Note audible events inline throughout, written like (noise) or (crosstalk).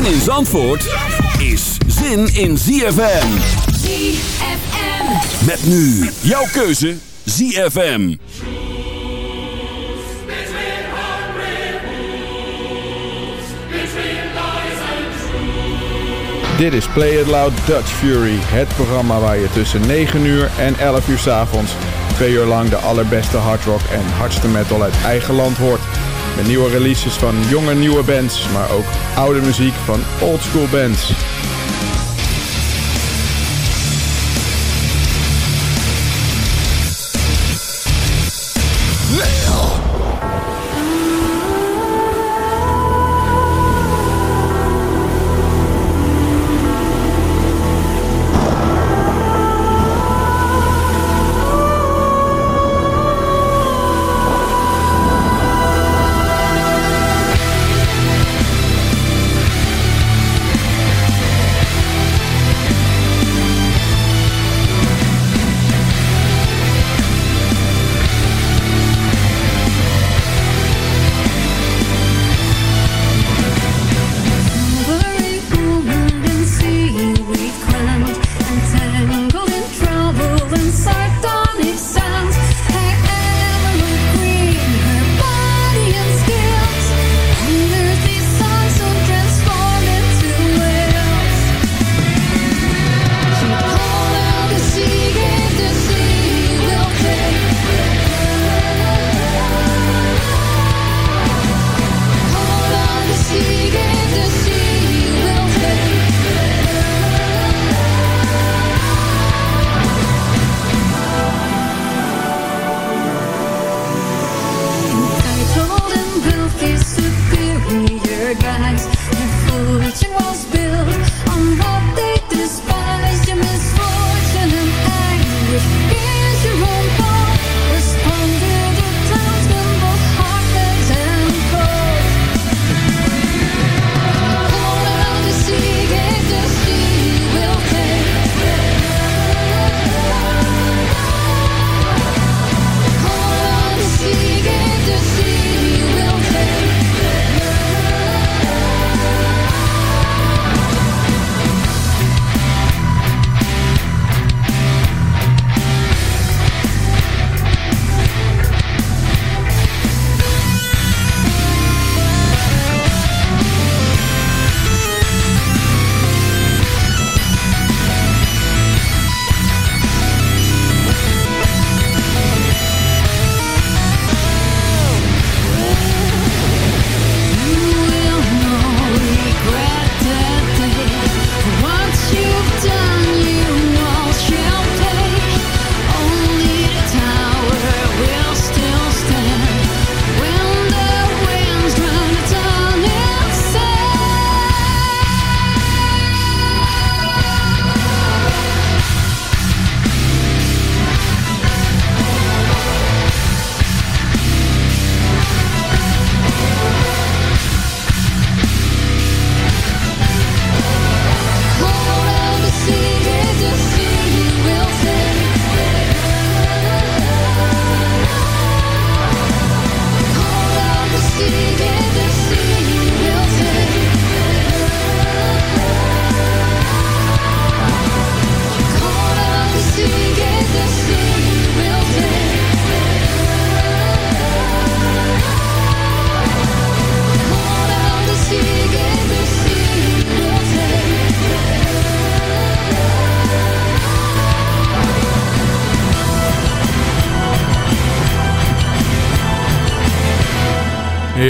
Zin in Zandvoort is zin in ZFM. ZFM. Met nu jouw keuze ZFM. Dit is Play It Loud Dutch Fury, het programma waar je tussen 9 uur en 11 uur 's avonds twee uur lang de allerbeste hardrock en hardste metal uit eigen land hoort. Met nieuwe releases van jonge nieuwe bands, maar ook oude muziek van oldschool bands.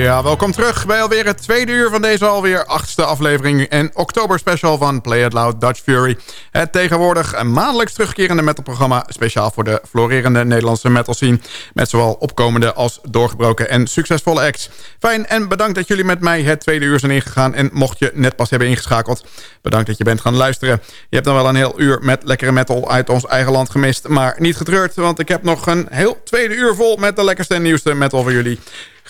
Ja, welkom terug bij alweer het tweede uur van deze alweer achtste aflevering... en oktober special van Play It Loud Dutch Fury. Het tegenwoordig maandelijks terugkerende metalprogramma... speciaal voor de florerende Nederlandse metal scene... met zowel opkomende als doorgebroken en succesvolle acts. Fijn en bedankt dat jullie met mij het tweede uur zijn ingegaan... en mocht je net pas hebben ingeschakeld... bedankt dat je bent gaan luisteren. Je hebt dan wel een heel uur met lekkere metal uit ons eigen land gemist... maar niet getreurd, want ik heb nog een heel tweede uur vol... met de lekkerste en nieuwste metal voor jullie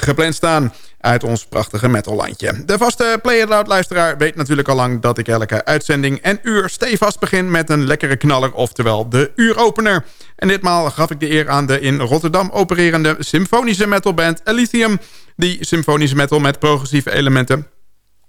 gepland staan uit ons prachtige metallandje. De vaste Play It Loud luisteraar weet natuurlijk al lang dat ik elke uitzending en uur stevast begin met een lekkere knaller, oftewel de uuropener. En ditmaal gaf ik de eer aan de in Rotterdam opererende symfonische metalband Elysium, die symfonische metal met progressieve elementen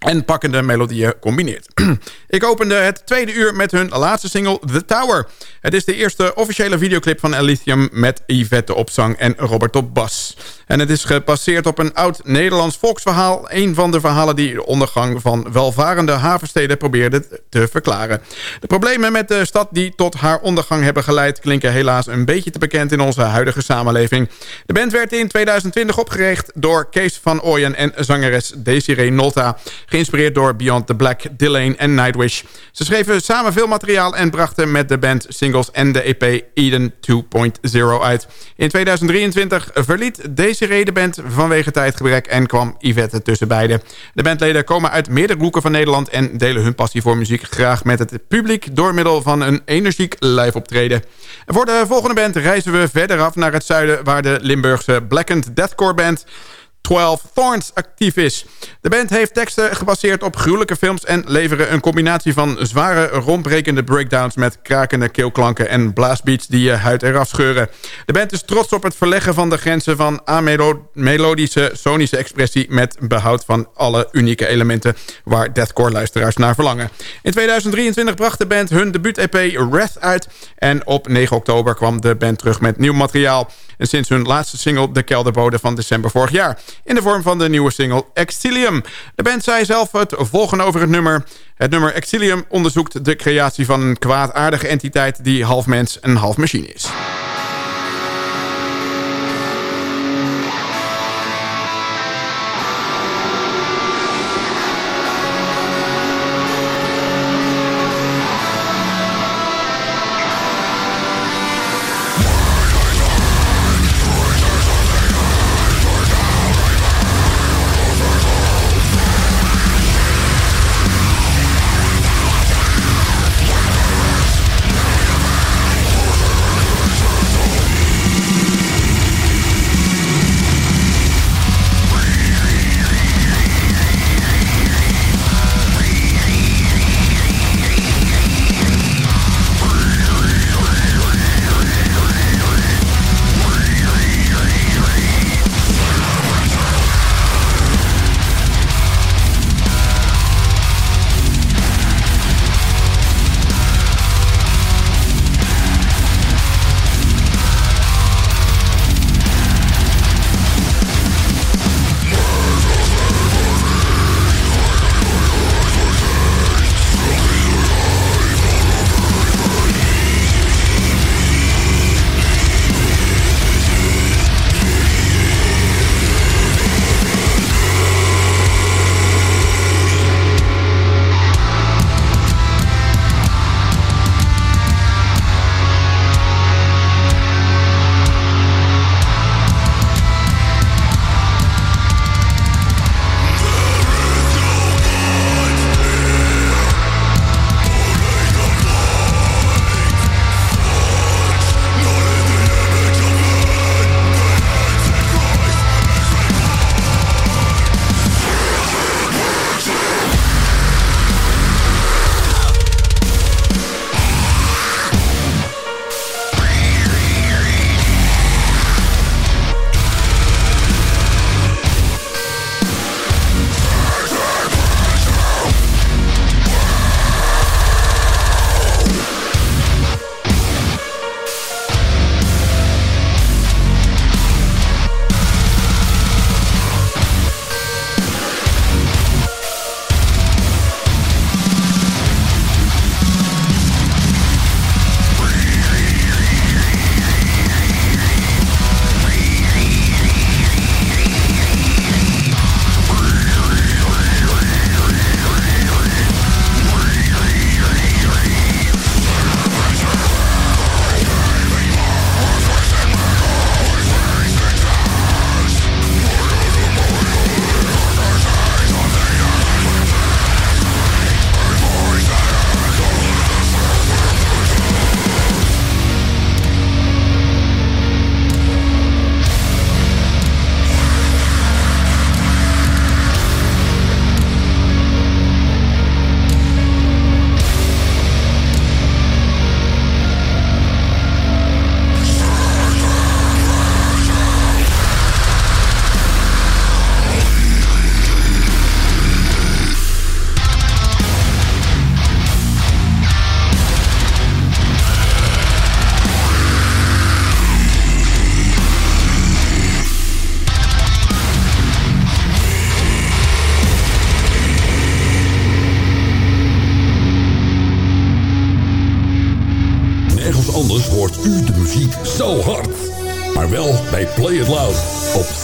en pakkende melodieën combineert. (clears throat) Ik opende het tweede uur met hun laatste single The Tower. Het is de eerste officiële videoclip van Elysium met Yvette op zang en Robert op bas. En het is gebaseerd op een oud Nederlands volksverhaal. Een van de verhalen die de ondergang van welvarende havensteden probeerde te verklaren. De problemen met de stad die tot haar ondergang hebben geleid... klinken helaas een beetje te bekend in onze huidige samenleving. De band werd in 2020 opgericht door Kees van Ooyen en zangeres Desiree Nolta geïnspireerd door Beyond the Black, Dillane en Nightwish. Ze schreven samen veel materiaal en brachten met de band singles en de EP Eden 2.0 uit. In 2023 verliet Desiree de band vanwege tijdgebrek en kwam Yvette tussen beiden. De bandleden komen uit meerdere hoeken van Nederland en delen hun passie voor muziek graag met het publiek door middel van een energiek live optreden. voor de volgende band reizen we verder af naar het zuiden waar de Limburgse Blackened Deathcore band 12 Thorns actief is. De band heeft teksten gebaseerd op gruwelijke films... en leveren een combinatie van zware, rondbrekende breakdowns... met krakende keelklanken en blaasbeats die je huid eraf scheuren. De band is trots op het verleggen van de grenzen van amelodische sonische expressie... met behoud van alle unieke elementen waar deathcore-luisteraars naar verlangen. In 2023 bracht de band hun debuut-EP Wrath uit... en op 9 oktober kwam de band terug met nieuw materiaal... En sinds hun laatste single De Kelderbode van december vorig jaar. In de vorm van de nieuwe single Exilium. De band zei zelf het volgende over het nummer. Het nummer Exilium onderzoekt de creatie van een kwaadaardige entiteit... die half mens en half machine is.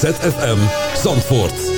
ZFM Zandvoort.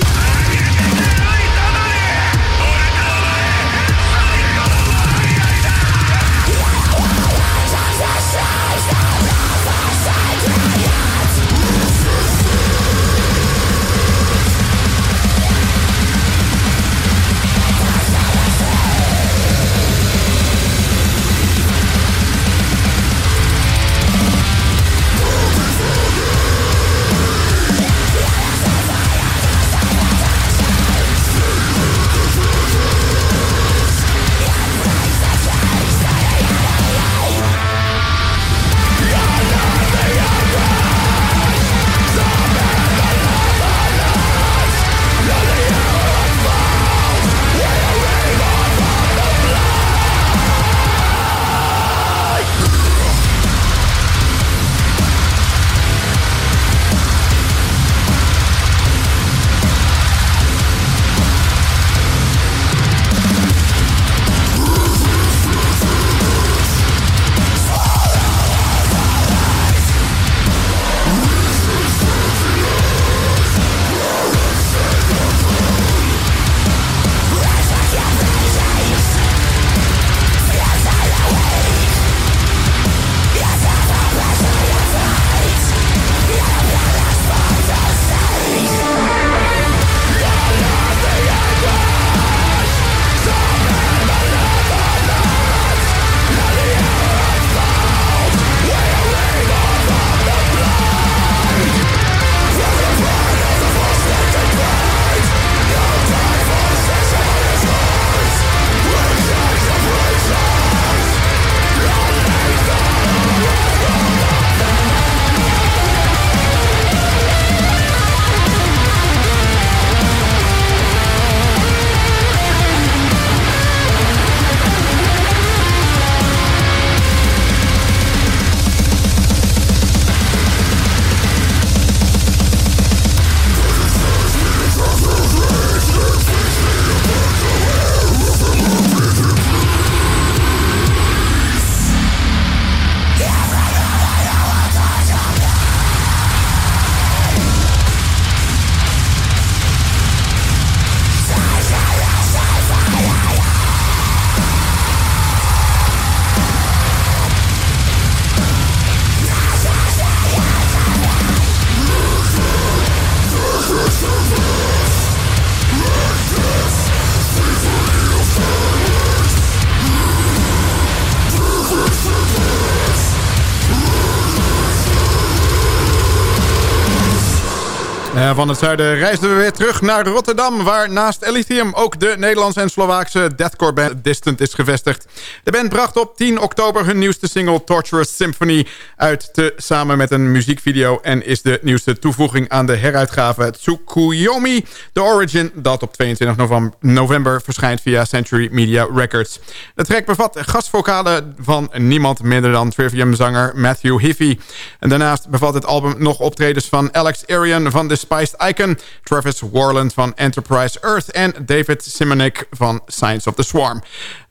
Van het zuiden reisden we weer terug naar Rotterdam... waar naast Elysium ook de Nederlandse en Slovaakse deathcore band Distant is gevestigd. De band bracht op 10 oktober hun nieuwste single Torturous Symphony uit... Te, samen met een muziekvideo en is de nieuwste toevoeging aan de heruitgave Tsukuyomi... The Origin, dat op 22 november verschijnt via Century Media Records. De track bevat gastvokalen van niemand minder dan Trivium-zanger Matthew Hiffy. En daarnaast bevat het album nog optredens van Alex Arian van The Spice Icon... Travis Warland van Enterprise Earth... en David Simonik van Science of the Swarm.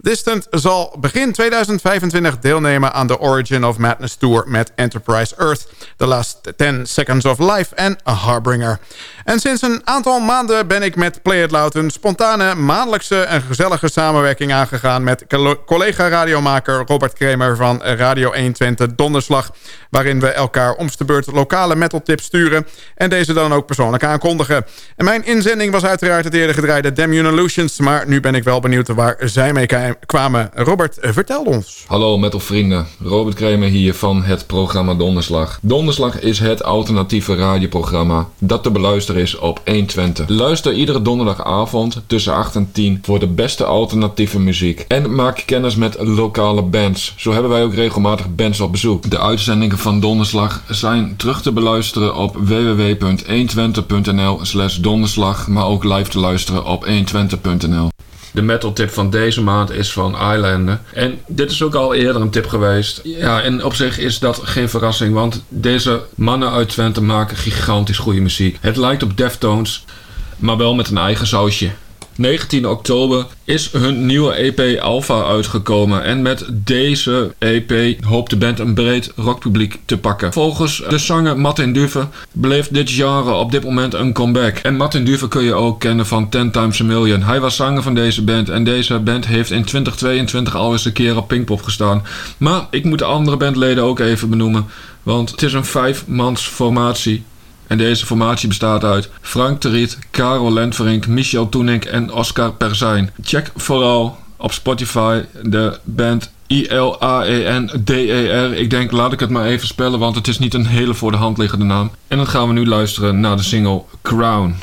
Distant zal begin 2025 deelnemen aan de Origin of Madness Tour... met Enterprise Earth, The Last 10 Seconds of Life en A Harbinger. En sinds een aantal maanden ben ik met Play It Loud... een spontane, maandelijkse en gezellige samenwerking aangegaan... met collega-radiomaker Robert Kramer van Radio 120 Donderslag... waarin we elkaar om de beurt lokale metaltips sturen... en deze dan ook persoonlijk aankondigen. En mijn inzending was uiteraard het eerder gedraaide Damn Illusions... maar nu ben ik wel benieuwd waar zij mee kwamen. Robert, vertel ons. Hallo metalvrienden, Robert Kramer hier van het programma Donderslag. Donderslag is het alternatieve radioprogramma dat te beluisteren is op 120. Luister iedere donderdagavond tussen 8 en 10 voor de beste alternatieve muziek. En maak kennis met lokale bands. Zo hebben wij ook regelmatig bands op bezoek. De uitzendingen van Donderslag zijn terug te beluisteren op www.120.nl slash donderslag, maar ook live te luisteren op 120.nl. De metal tip van deze maand is van Islander. En dit is ook al eerder een tip geweest. Ja, en op zich is dat geen verrassing, want deze mannen uit Twente maken gigantisch goede muziek. Het lijkt op Deftones, maar wel met een eigen sausje. 19 oktober is hun nieuwe EP Alpha uitgekomen. En met deze EP hoopt de band een breed rockpubliek te pakken. Volgens de zanger Martin Duve beleeft dit genre op dit moment een comeback. En Martin Duve kun je ook kennen van Ten Times a Million. Hij was zanger van deze band en deze band heeft in 2022 al eens een keer op Pinkpop gestaan. Maar ik moet de andere bandleden ook even benoemen. Want het is een vijfmans formatie. En deze formatie bestaat uit Frank Teriet, Karel Lentverink, Michel Toenink en Oscar Perzijn. Check vooral op Spotify de band I-L-A-E-N-D-E-R. Ik denk, laat ik het maar even spellen, want het is niet een hele voor de hand liggende naam. En dan gaan we nu luisteren naar de single Crown.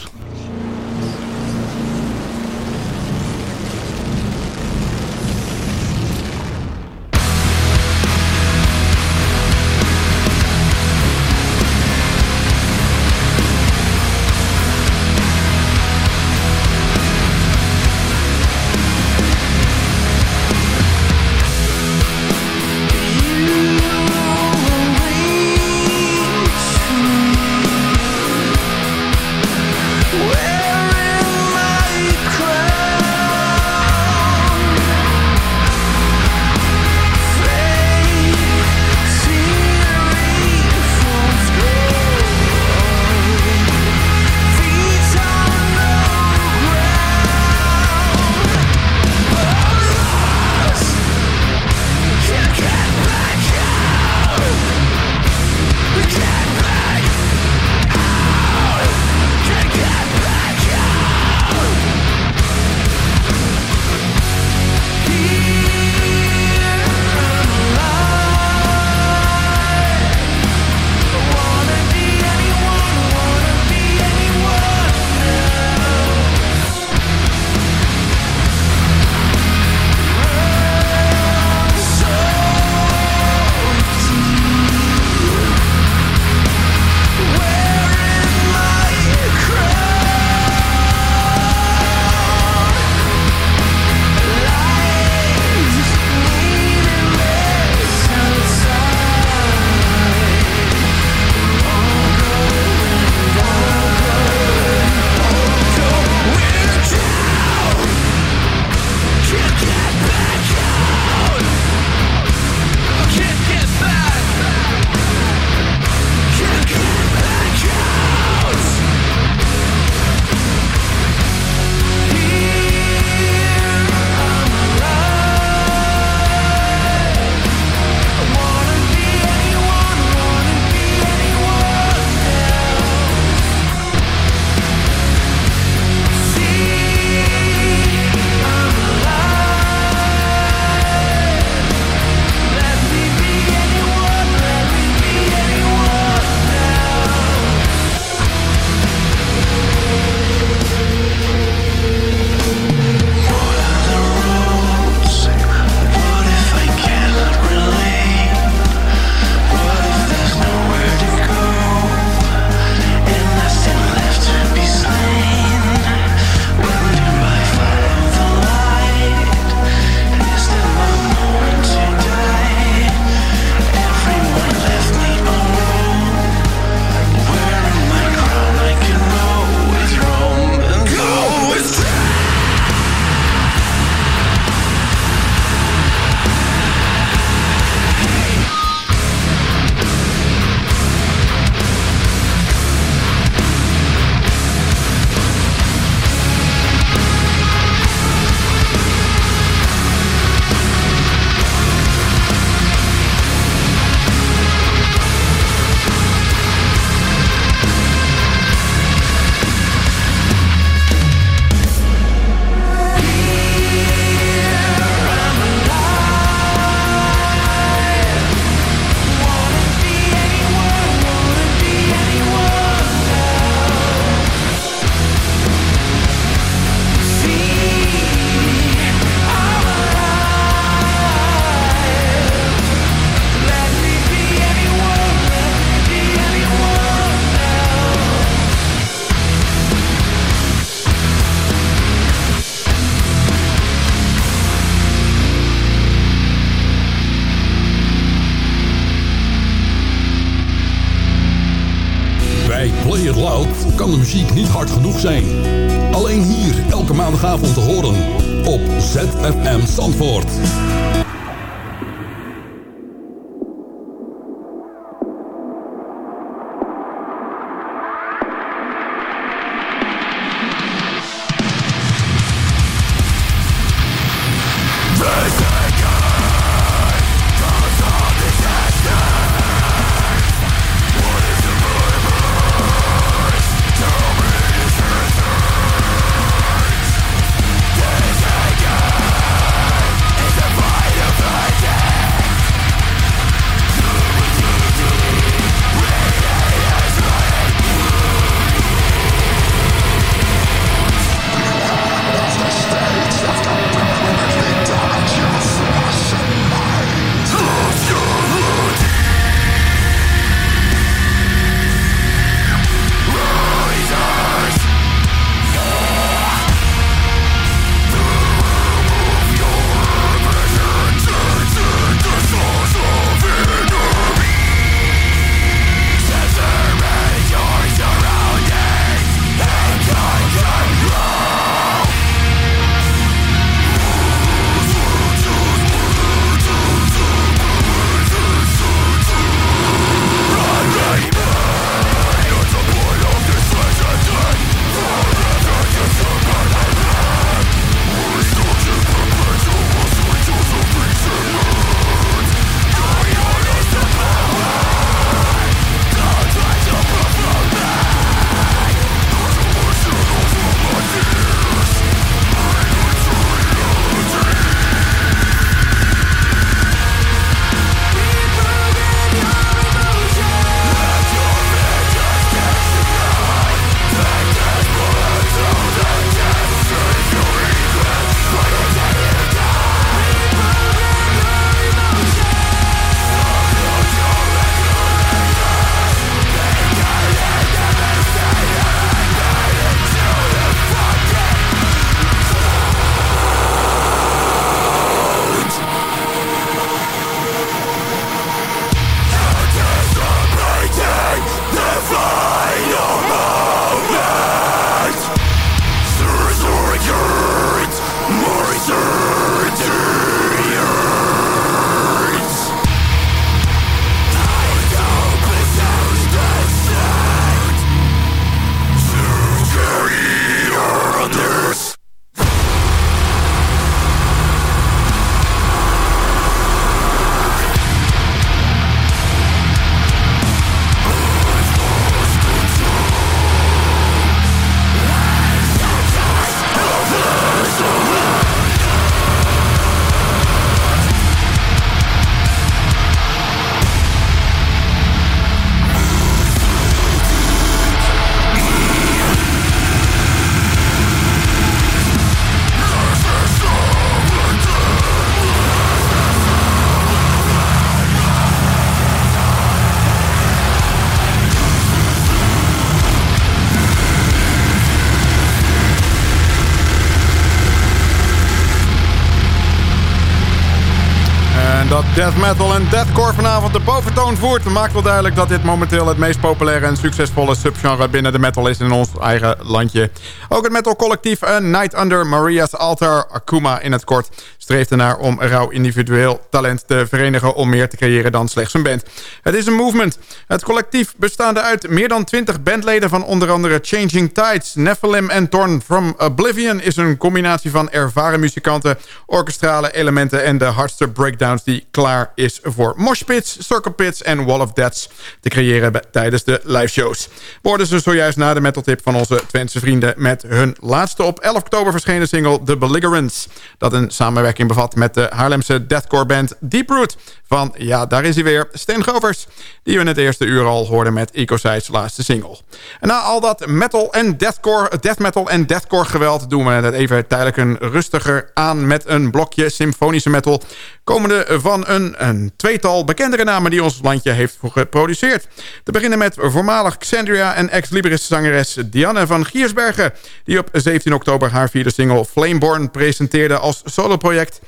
Death metal en deathcore vanavond. De boventoon voert... maakt wel duidelijk dat dit momenteel het meest populaire en succesvolle subgenre binnen de metal is in ons eigen landje. Ook het metalcollectief A Night Under Maria's Altar, Akuma in het kort, streeft ernaar om rauw individueel talent te verenigen om meer te creëren dan slechts een band. Het is een movement. Het collectief bestaande uit meer dan 20 bandleden van onder andere Changing Tides, Nephilim en Torn from Oblivion is een combinatie van ervaren muzikanten, orkestrale elementen en de hardste breakdowns die klaar is voor moshpits, circle pits en wall of deaths te creëren tijdens de live shows. Worden ze zojuist na de metal tip van onze Twentse vrienden met hun laatste op 11 oktober verschenen single The Belligerents, dat een samenwerking samenwerking bevat met de Haarlemse deathcore band Deeproot. Van, ja, daar is hij weer, Stan Govers. Die we in het eerste uur al hoorden met Ecoside's laatste single. En na al dat metal en deathcore, death metal en deathcore geweld... doen we het even tijdelijk een rustiger aan met een blokje symfonische metal... komende van een, een tweetal bekendere namen die ons landje heeft geproduceerd. Te beginnen met voormalig Xandria en ex-Libris zangeres Dianne van Giersbergen... die op 17 oktober haar vierde single Flameborn presenteerde als soloproject.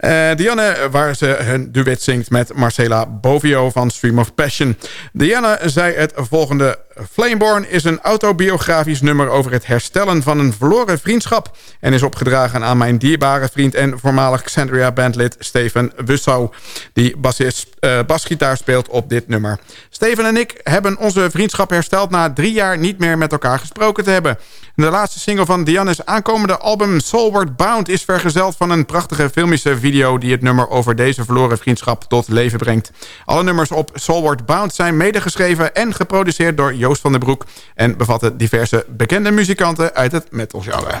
Uh, Diane, waar ze hun duet zingt met Marcela Bovio van Stream of Passion. Diane zei het volgende... Flameborn is een autobiografisch nummer over het herstellen van een verloren vriendschap... en is opgedragen aan mijn dierbare vriend en voormalig Xandria-bandlid Steven Wussau... die bassist, uh, basgitaar speelt op dit nummer. Steven en ik hebben onze vriendschap hersteld na drie jaar niet meer met elkaar gesproken te hebben. De laatste single van Diane's aankomende album Soulward Bound... is vergezeld van een prachtige filmische video... die het nummer over deze verloren vriendschap tot leven brengt. Alle nummers op Soulward Bound zijn medegeschreven en geproduceerd door Joost van der Broek... en bevatten diverse bekende muzikanten uit het metalgenre.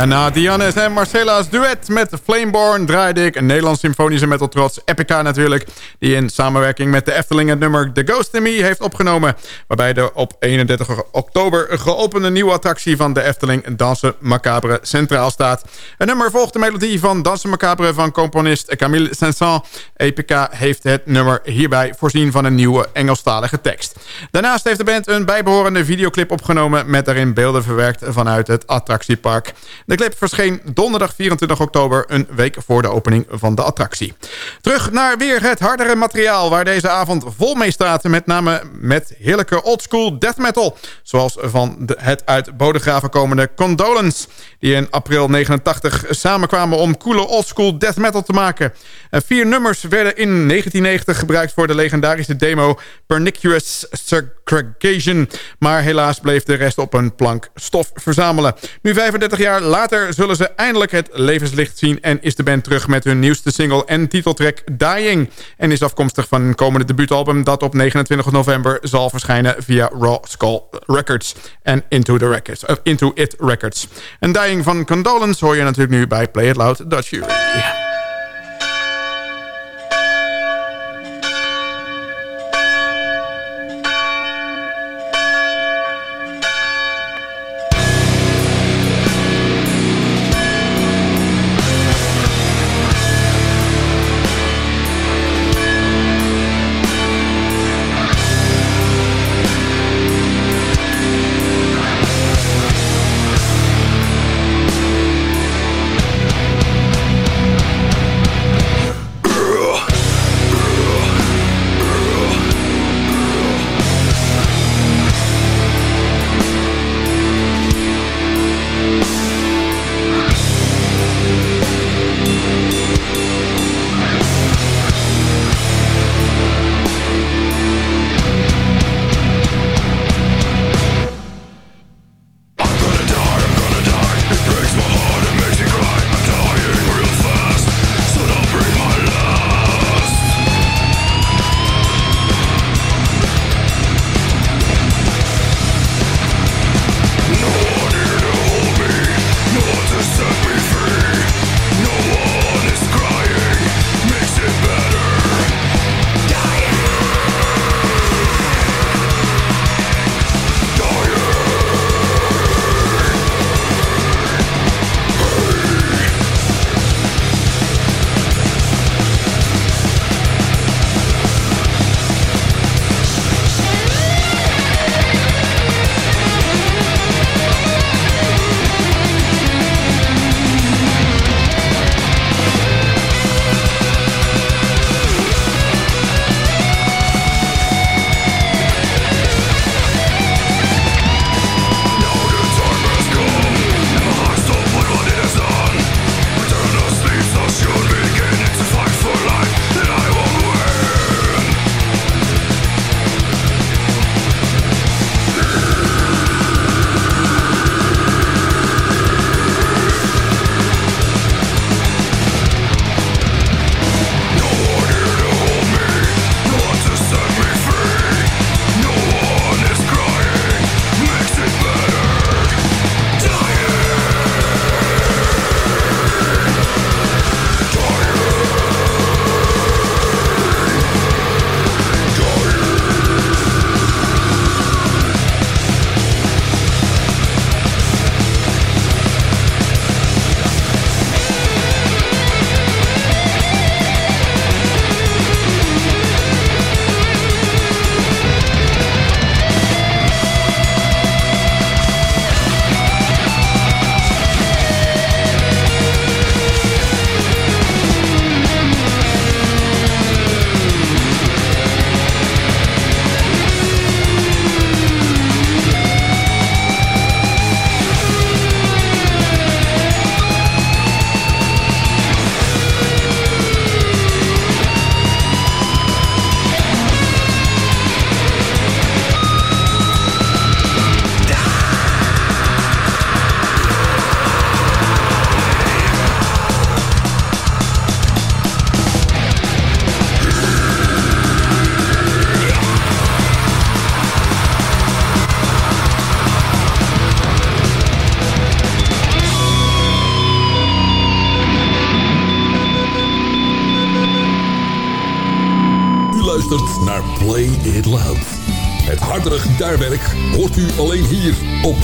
En na Dianes en Marcella's duet met Flameborn draaide een Nederlands symfonische metal trots, Epica natuurlijk, die in samenwerking met de Efteling het nummer The Ghost in Me heeft opgenomen, waarbij de op 31 oktober geopende nieuwe attractie van de Efteling Dansen Macabre centraal staat. Het nummer volgt de melodie van Dansen Macabre van componist Camille Saint-Saëns. Epica heeft het nummer hierbij voorzien van een nieuwe Engelstalige tekst. Daarnaast heeft de band een bijbehorende videoclip opgenomen met daarin beelden verwerkt vanuit het attractiepark. De clip verscheen donderdag 24 oktober, een week voor de opening van de attractie. Terug naar weer het hardere materiaal waar deze avond vol mee staat. Met name met heerlijke oldschool death metal. Zoals van het uit Bodegraven komende Condolence. Die in april 89 samenkwamen om coole oldschool death metal te maken. vier nummers werden in 1990 gebruikt voor de legendarische demo Pernicious Segregation. Maar helaas bleef de rest op een plank stof verzamelen. Nu 35 jaar later zullen ze eindelijk het levenslicht zien... en is de band terug met hun nieuwste single en titeltrack Dying. En is afkomstig van een komende debuutalbum... dat op 29 november zal verschijnen via Raw Skull Records en Into, the Records, uh, Into It Records. En Dying van Condolence hoor je natuurlijk nu bij Play It Loud Dutch.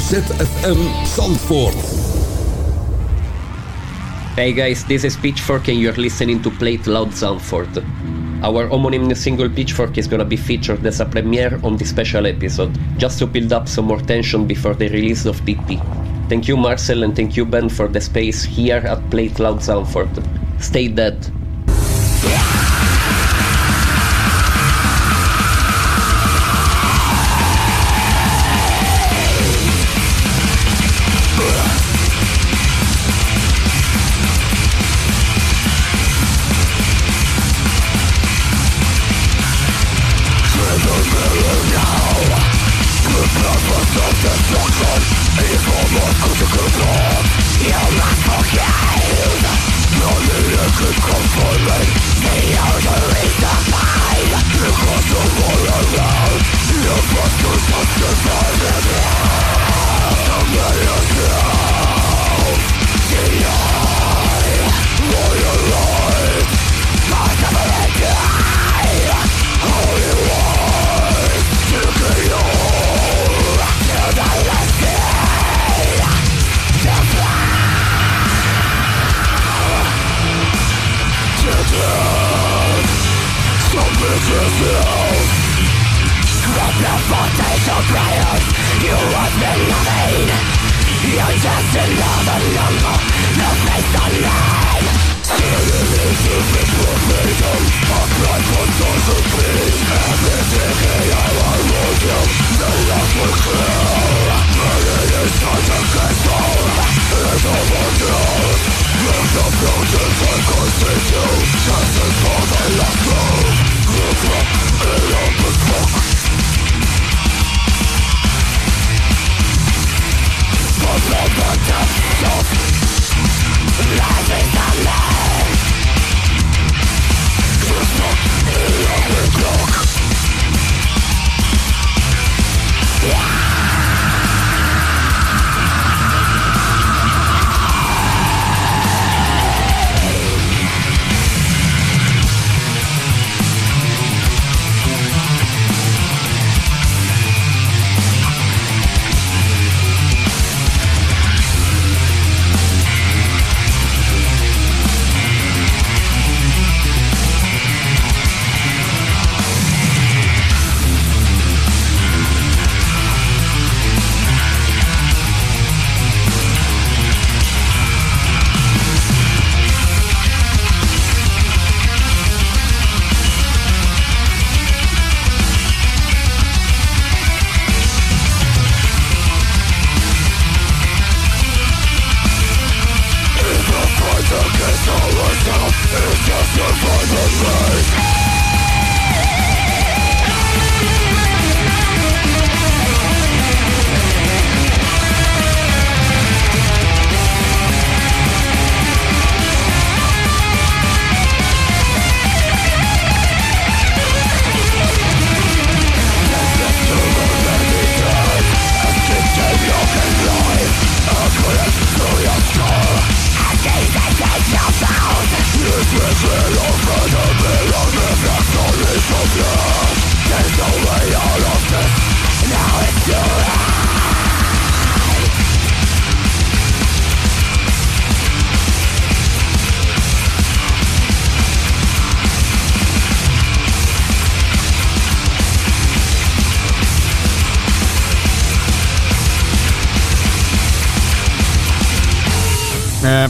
ZFM Zandvoort. Hey guys, this is Pitchfork and you're listening to Play It Loud Zandvoort. Our homonym single Pitchfork is gonna be featured as a premiere on this special episode, just to build up some more tension before the release of PP. Thank you Marcel and thank you Ben for the space here at Play It Loud Zandvoort. Stay dead.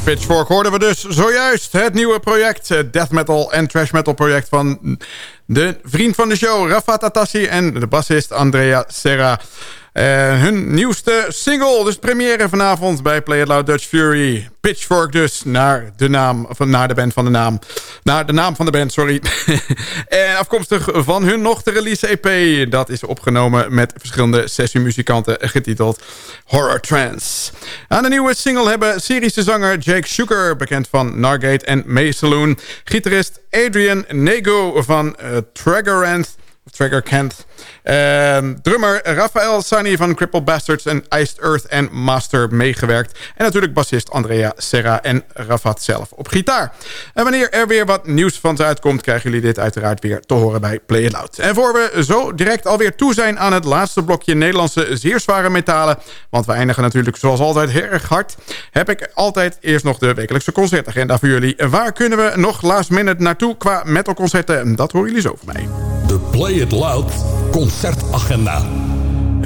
Pitchfork hoorden we dus zojuist. Het nieuwe project, het death metal en trash metal project van de vriend van de show, Rafa Tatassi en de bassist Andrea Serra. Uh, hun nieuwste single, dus première vanavond bij Play It Loud Dutch Fury. Pitchfork dus, naar de naam, van, naar de band van de naam. Naar de naam van de band, sorry. (laughs) en afkomstig van hun nog de release EP. Dat is opgenomen met verschillende sessiemuzikanten, getiteld Horror Trance. Aan de nieuwe single hebben Syrische zanger Jake Sugar, bekend van Nargate en May Saloon. Gitarist Adrian Nego van uh, Trigger Kent. Uh, drummer Rafael Sani van Cripple Bastards en Iced Earth en Master meegewerkt. En natuurlijk bassist Andrea Serra en Rafat zelf op gitaar. En wanneer er weer wat nieuws van ze uitkomt... krijgen jullie dit uiteraard weer te horen bij Play It Loud. En voor we zo direct alweer toe zijn aan het laatste blokje Nederlandse zeer zware metalen... want we eindigen natuurlijk zoals altijd heel erg hard... heb ik altijd eerst nog de wekelijkse concertagenda voor jullie. Waar kunnen we nog last minute naartoe qua metalconcerten? Dat horen jullie zo van mij. De Play It Loud concertagenda.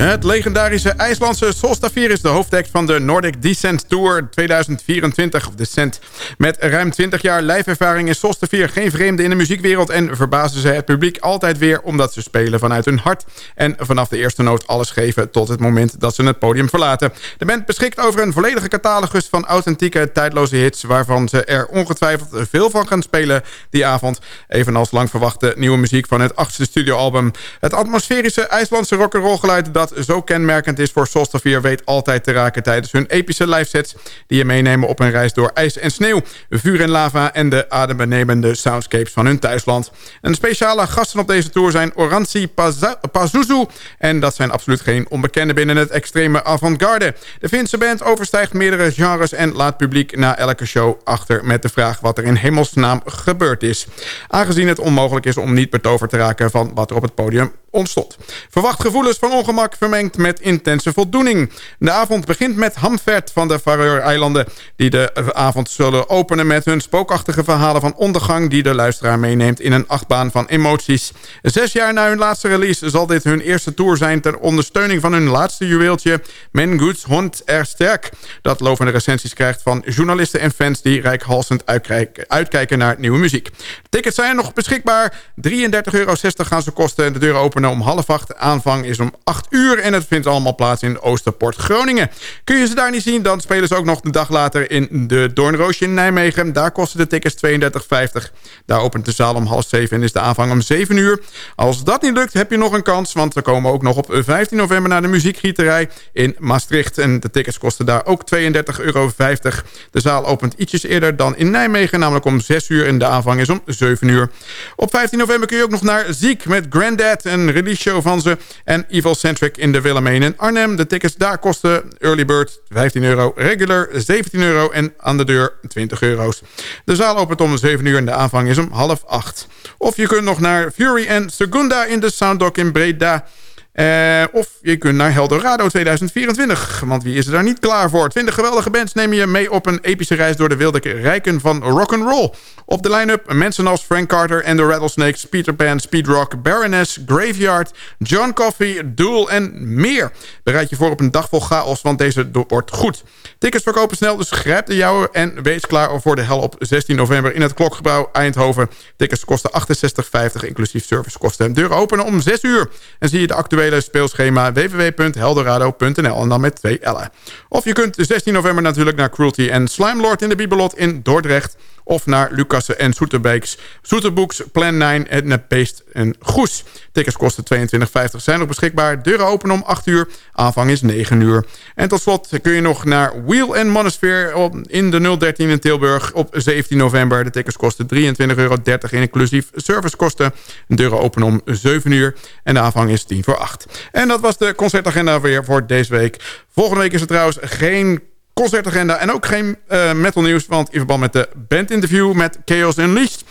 Het legendarische IJslandse Solstafir is de hoofdact van de Nordic Descent Tour 2024. Of Descent. Met ruim 20 jaar lijfervaring is Solstafir geen vreemde in de muziekwereld... en verbazen ze het publiek altijd weer omdat ze spelen vanuit hun hart... en vanaf de eerste noot alles geven tot het moment dat ze het podium verlaten. De band beschikt over een volledige catalogus van authentieke tijdloze hits... waarvan ze er ongetwijfeld veel van gaan spelen die avond. Evenals lang verwachte nieuwe muziek van het achtste studioalbum. Het atmosferische IJslandse rock'n'roll geluid... dat zo kenmerkend is voor Solstafir... weet altijd te raken tijdens hun epische livesets... die je meenemen op een reis door ijs en sneeuw... vuur en lava en de adembenemende soundscapes van hun thuisland. Een speciale gasten op deze tour zijn Oranzi Pazuzu... en dat zijn absoluut geen onbekenden binnen het extreme avant-garde. De Finse band overstijgt meerdere genres... en laat publiek na elke show achter met de vraag... wat er in hemelsnaam gebeurd is. Aangezien het onmogelijk is om niet betoverd te raken... van wat er op het podium ontstond. Verwacht gevoelens van ongemak vermengd met intense voldoening. De avond begint met Hamvert van de Faroe-eilanden... die de avond zullen openen met hun spookachtige verhalen van ondergang... die de luisteraar meeneemt in een achtbaan van emoties. Zes jaar na hun laatste release zal dit hun eerste tour zijn... ter ondersteuning van hun laatste juweeltje... Men Goods Hond Er Sterk... dat lovende recensies krijgt van journalisten en fans... die rijkhalsend uitkijken naar nieuwe muziek. Tickets zijn nog beschikbaar. 33,60 euro gaan ze kosten. De deuren openen om half acht. Aanvang is om 8 uur en het vindt allemaal plaats in Oosterport, Groningen. Kun je ze daar niet zien, dan spelen ze ook nog de dag later in de Doornroosje in Nijmegen. Daar kosten de tickets 32,50. Daar opent de zaal om half 7 en is de aanvang om 7 uur. Als dat niet lukt, heb je nog een kans, want we komen ook nog op 15 november naar de muziekgieterij in Maastricht. En de tickets kosten daar ook 32,50 euro. De zaal opent ietsjes eerder dan in Nijmegen, namelijk om 6 uur en de aanvang is om 7 uur. Op 15 november kun je ook nog naar Ziek met Granddad, release show van ze. En Evil Centric in de Willemijn in Arnhem. De tickets daar kosten Early Bird 15 euro, regular 17 euro en aan de deur 20 euro's. De zaal opent om 7 uur en de aanvang is om half 8. Of je kunt nog naar Fury en Segunda in de Sounddock in Breda... Uh, of je kunt naar Heldorado 2024. Want wie is er daar niet klaar voor? 20 geweldige bands nemen je mee op een epische reis... door de wilde rijken van rock'n'roll. Op de line-up mensen als Frank Carter en de Rattlesnakes... Peter Pan, Speedrock, Baroness, Graveyard... John Coffey, Duel en meer. Bereid je voor op een dag vol chaos, want deze wordt goed. Tickets verkopen snel, dus grijp de jouwe... en wees klaar voor de hel op 16 november... in het Klokgebouw Eindhoven. Tickets kosten 68,50 inclusief servicekosten. Deuren openen om 6 uur. En zie je de actuele speelschema www.heldorado.nl en dan met twee L'en. Of je kunt 16 november natuurlijk naar Cruelty en Slime Lord in de Bibelot in Dordrecht of naar Lucassen en Soeterbeeks. Soeterboeks, Plan 9 en Beest en Goes. Tickets kosten 22,50 zijn nog beschikbaar. Deuren openen om 8 uur. Aanvang is 9 uur. En tot slot kun je nog naar Wheel and Monosphere in de 013 in Tilburg op 17 november. De tickets kosten 23,30 euro inclusief servicekosten. Deuren openen om 7 uur. En de aanvang is 10 voor 8. En dat was de concertagenda weer voor deze week. Volgende week is er trouwens geen concertagenda en ook geen uh, metal nieuws. Want in verband met de bandinterview met Chaos Unleashed...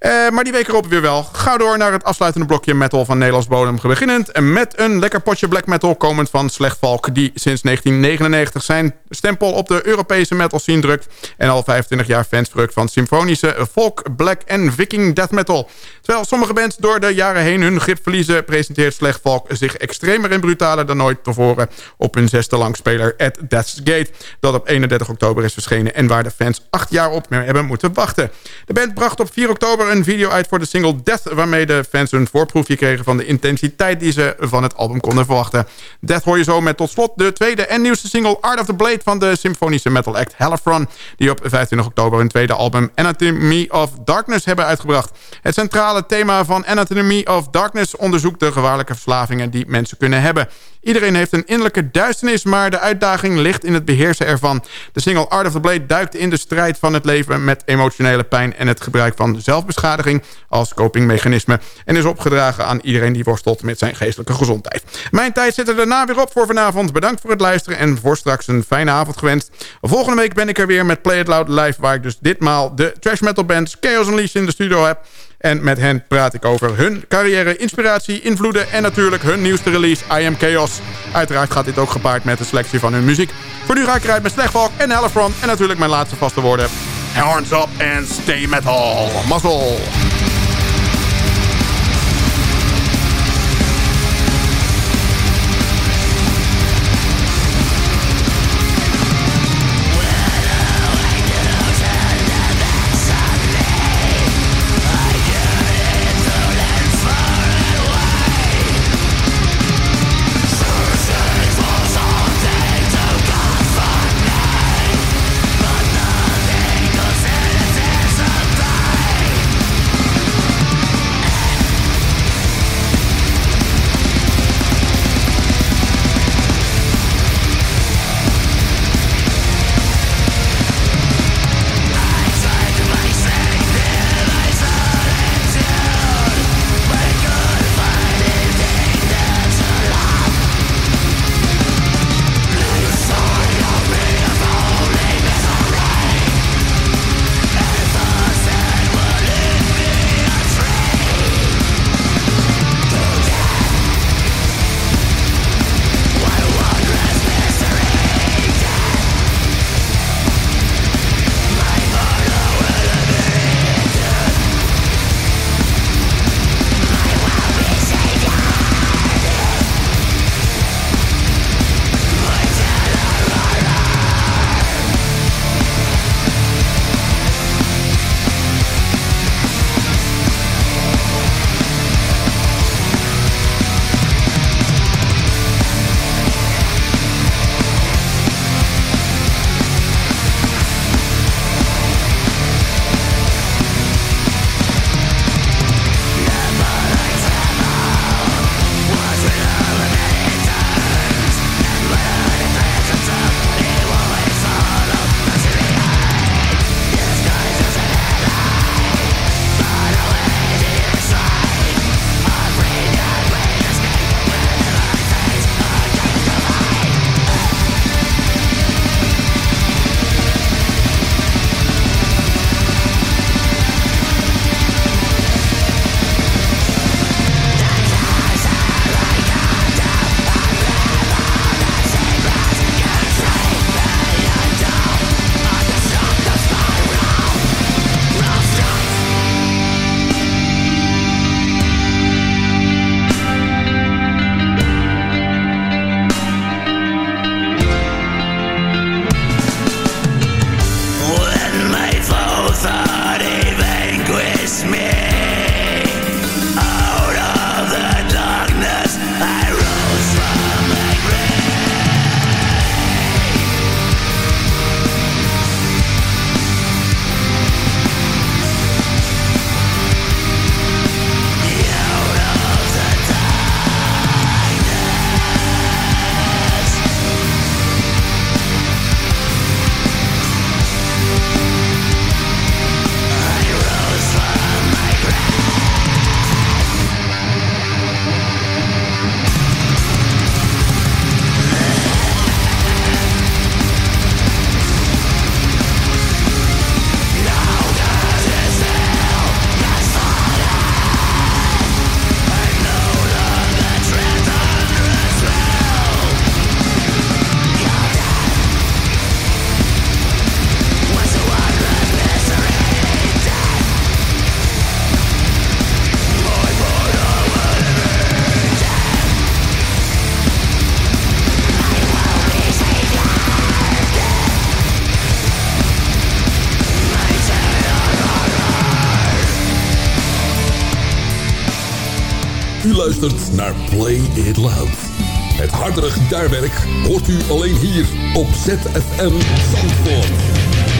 Uh, maar die week erop weer wel. Ga door naar het afsluitende blokje metal van Nederlands bodem beginnend. En met een lekker potje black metal komend van Slechtvalk... die sinds 1999 zijn stempel op de Europese metal scene drukt... en al 25 jaar fans verrukt van symfonische folk, black en viking death metal. Terwijl sommige bands door de jaren heen hun grip verliezen... presenteert Slechtvalk zich extremer en brutaler dan ooit tevoren... op hun zesde langspeler At Death's Gate... dat op 31 oktober is verschenen... en waar de fans acht jaar op hebben moeten wachten. De band bracht op 4 oktober een video uit voor de single Death... waarmee de fans een voorproefje kregen van de intensiteit... die ze van het album konden verwachten. Death hoor je zo met tot slot de tweede en nieuwste single... Art of the Blade van de symfonische metal act Hellefron... die op 25 oktober hun tweede album Anatomy of Darkness hebben uitgebracht. Het centrale thema van Anatomy of Darkness onderzoekt de gevaarlijke verslavingen... die mensen kunnen hebben. Iedereen heeft een innerlijke duisternis, maar de uitdaging ligt in het beheersen ervan. De single Art of the Blade duikt in de strijd van het leven... met emotionele pijn en het gebruik van zelfbeschadiging als copingmechanisme... en is opgedragen aan iedereen die worstelt met zijn geestelijke gezondheid. Mijn tijd zit er daarna weer op voor vanavond. Bedankt voor het luisteren en voor straks een fijne avond gewenst. Volgende week ben ik er weer met Play It Loud Live... waar ik dus ditmaal de trash metal band Chaos Unleashed in de studio heb... En met hen praat ik over hun carrière, inspiratie, invloeden... en natuurlijk hun nieuwste release, I Am Chaos. Uiteraard gaat dit ook gepaard met een selectie van hun muziek. Voor nu ga ik eruit met Slechtvalk en Hellefront... en natuurlijk mijn laatste vaste woorden. Horns up and stay metal. Mazzel! Gitaarwerk hoort u alleen hier op ZFM Zandvoort.